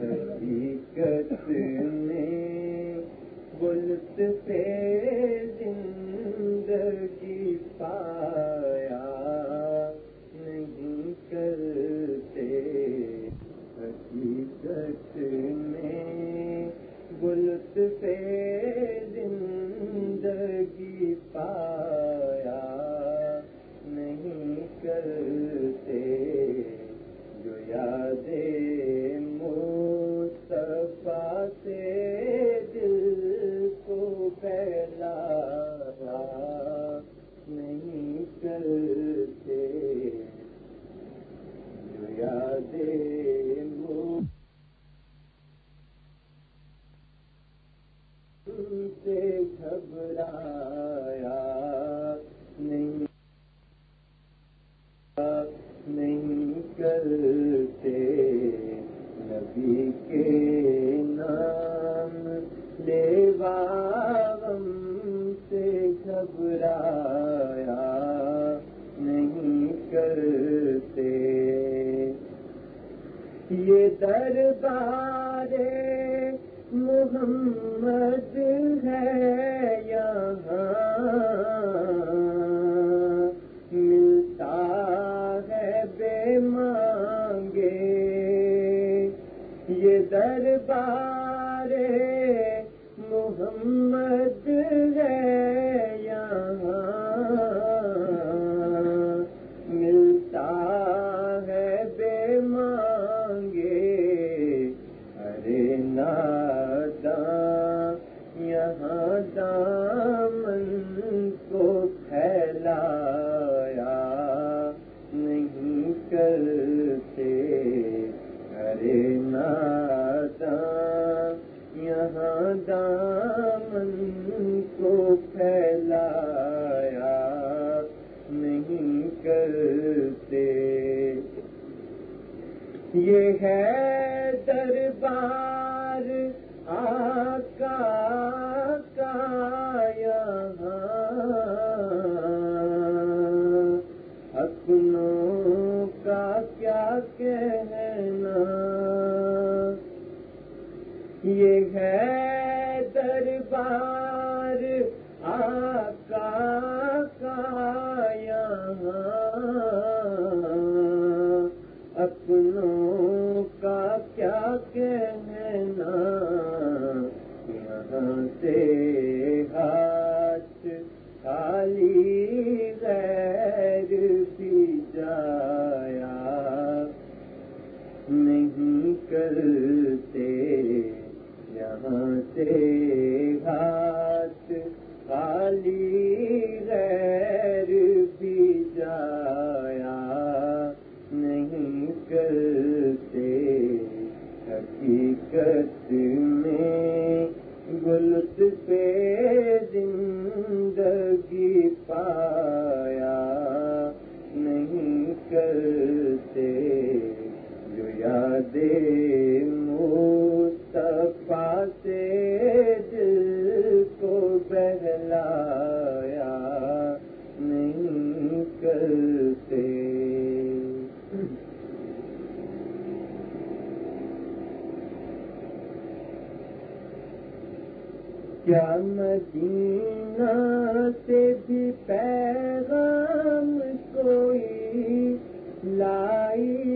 حقیقت میں گلت سے زندگی پایا نہیں کرتے حقیقت میں گلت سے زندگی پایا گھبرایا نہیں کرتے۔ یہ دربار محمد ہے یہاں۔ ملتا ہے بے مانگے۔ یہ دربار محمد پھیلایا نہیں کرتے۔ یہ ہے دربار آقا کا یہاں۔ اپنوں کا کیا کہنا؟ یہ اپنوں کا کیا کہنا یہاں سے ہاتھ خالی غیر بھی جایا نہیں کرتے یہاں سے ہاتھ خالی غیر بھی جایا نہیں کرتے۔ حقیقت میں گلت پہ زندگی پایا نہیں کرتے۔ جو یادیں بہلایا نہیں کرتے۔ کیا مدینہ سے بھی پیغام کوئی لائی